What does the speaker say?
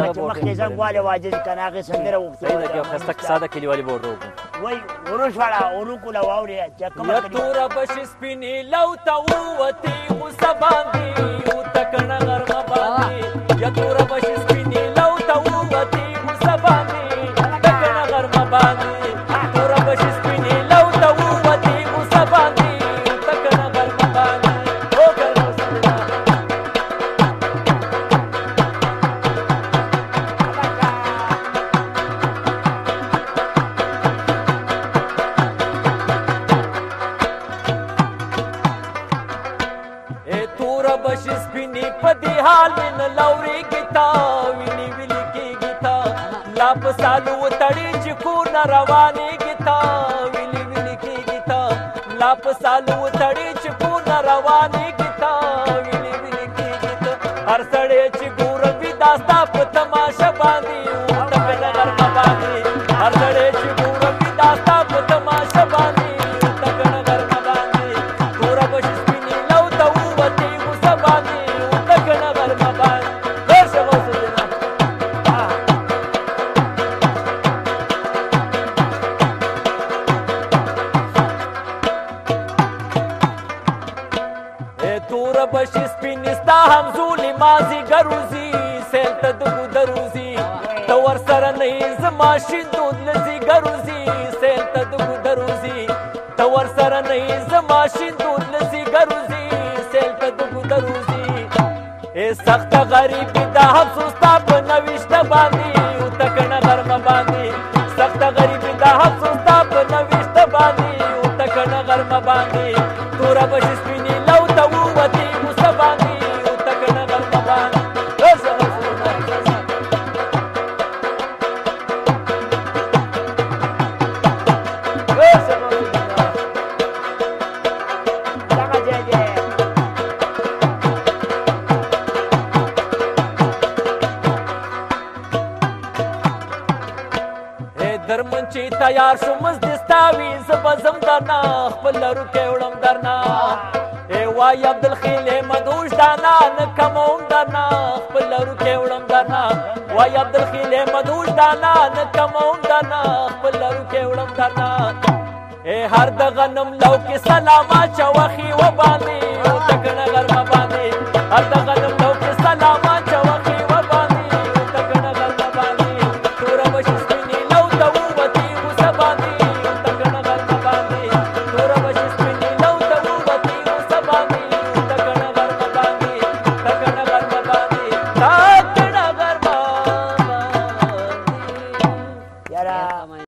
مخکې زنګ والې واجز کنه هغې سندره وغوښته خسته کیسه ده کلیوالي به ورته وکړو وای وروش واړه وروکو له واورې چې کومه توره به شي سپینې لو ته ووتې غوسه باندې وته کڼه غرمه باندې یا توره به شي سپینې لو ته ووتې غوسه باندې ته کڼه غرمه باندې واور بش سپینې په دې حال مې نه لورېږي تا وینې ویلې کېږي تا لا په سالو وتړې چې کور نه روانېږي تا ویلې ویلې کېږي تا لا په سالو وتړې چې کور نه روانېږي تا ویلې ویلې کېږي تا هر سړی چې پشي سپینستا هم زولي مازي ګروزي سیل ته دغو دروزي ته ور سره نه زما شیندود لزي ګروزي سیل ته دغو دروزي ته ور سره نه زما شیندود لزي ګروزي سیل ته دغو دروزي اے سخت غریب دا افسوس تا په نوښت باندې او تکنه غرمه باندې سخت غریب دا افسوس تا په نوښت باندې او تکنه غرمه باندې تور بشي درمن چې تیار شو مز دستاوي زبزم درنا خپل لرو کې وړم درنا ای وای عبدالخیل مدوش دانا نکموم درنا خپل لرو کې وړم درنا وای عبدالخیل مدوش دانا نکموم درنا خپل لرو کې وړم درنا ای هر د غنم لو کې سلام اچو خي و باندې او تکړه غرمه باندې هر د